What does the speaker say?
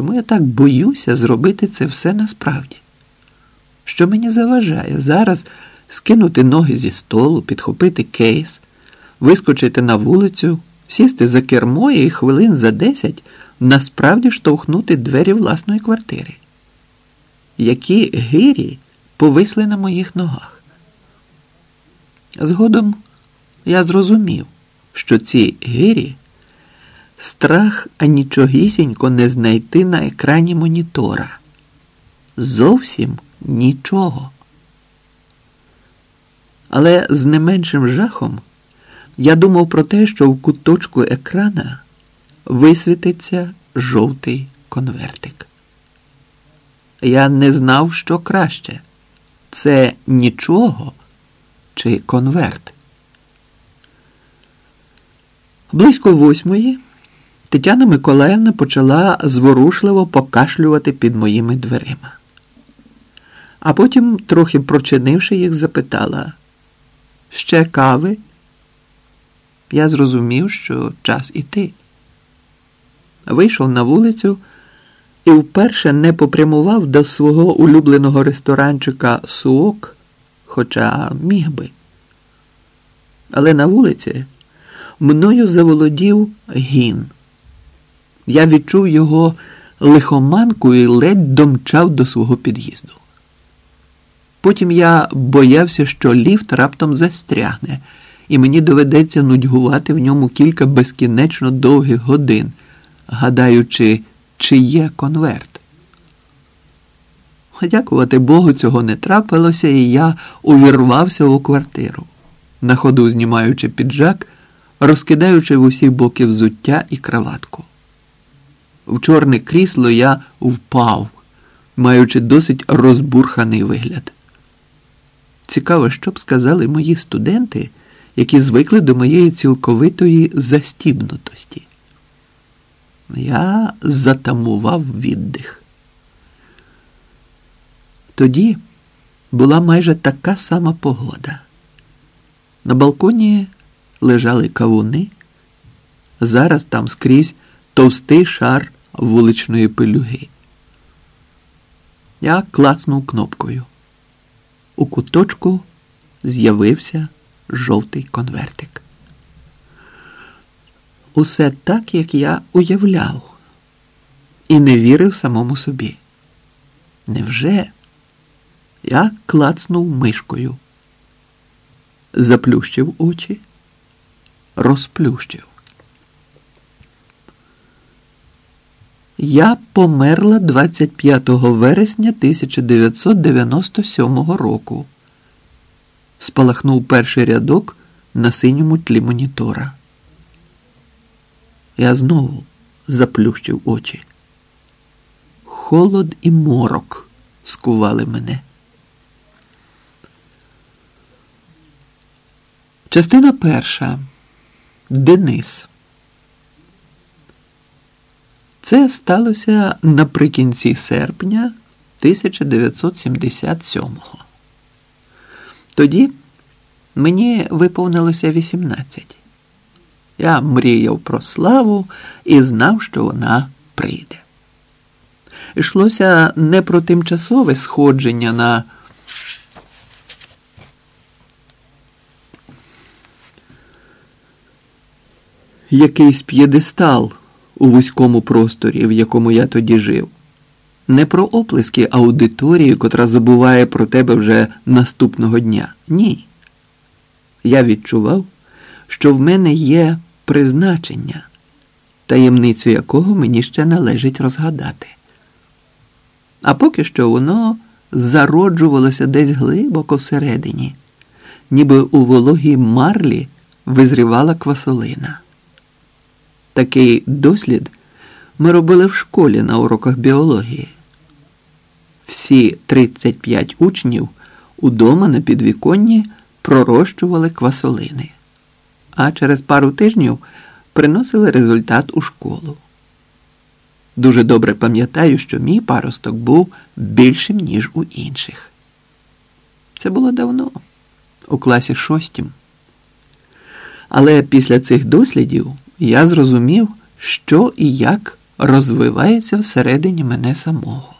чому я так боюся зробити це все насправді? Що мені заважає зараз скинути ноги зі столу, підхопити кейс, вискочити на вулицю, сісти за кермо і хвилин за десять насправді штовхнути двері власної квартири? Які гирі повисли на моїх ногах? Згодом я зрозумів, що ці гирі страх анічогісінько не знайти на екрані монітора. Зовсім нічого. Але з не меншим жахом я думав про те, що в куточку екрана висвітиться жовтий конвертик. Я не знав, що краще це нічого чи конверт. Близько восьмої Тетяна Миколаївна почала зворушливо покашлювати під моїми дверима. А потім, трохи прочинивши їх, запитала ще кави? Я зрозумів, що час іти. Вийшов на вулицю і вперше не попрямував до свого улюбленого ресторанчика Суок, хоча міг би. Але на вулиці мною заволодів гін. Я відчув його лихоманку і ледь домчав до свого під'їзду. Потім я боявся, що ліфт раптом застрягне, і мені доведеться нудьгувати в ньому кілька безкінечно довгих годин, гадаючи, чи є конверт. Дякувати Богу, цього не трапилося, і я увірвався у квартиру, на ходу знімаючи піджак, розкидаючи в усі боки взуття і краватку. В чорне крісло я впав, маючи досить розбурханий вигляд. Цікаво, що б сказали мої студенти, які звикли до моєї цілковитої застібнутості. Я затамував віддих. Тоді була майже така сама погода. На балконі лежали кавуни, зараз там скрізь товстий шар вуличної пилюги. Я клацнув кнопкою. У куточку з'явився жовтий конвертик. Усе так, як я уявляв, і не вірив самому собі. Невже? Я клацнув мишкою, заплющив очі, розплющив. Я померла 25 вересня 1997 року. Спалахнув перший рядок на синьому тлі монітора. Я знову заплющив очі. Холод і морок скували мене. Частина перша. Денис. Це сталося наприкінці серпня 1977-го. Тоді мені виповнилося 18. Я мріяв про славу і знав, що вона прийде. Йшлося не про тимчасове сходження на якийсь п'єдестал у вузькому просторі, в якому я тоді жив. Не про оплески аудиторії, котра забуває про тебе вже наступного дня. Ні. Я відчував, що в мене є призначення, таємницю якого мені ще належить розгадати. А поки що воно зароджувалося десь глибоко всередині, ніби у вологій марлі визрівала квасолина. Такий дослід ми робили в школі на уроках біології. Всі 35 учнів удома на підвіконні пророщували квасолини, а через пару тижнів приносили результат у школу. Дуже добре пам'ятаю, що мій паросток був більшим, ніж у інших. Це було давно, у класі шостім. Але після цих дослідів я зрозумів, що і як розвивається всередині мене самого.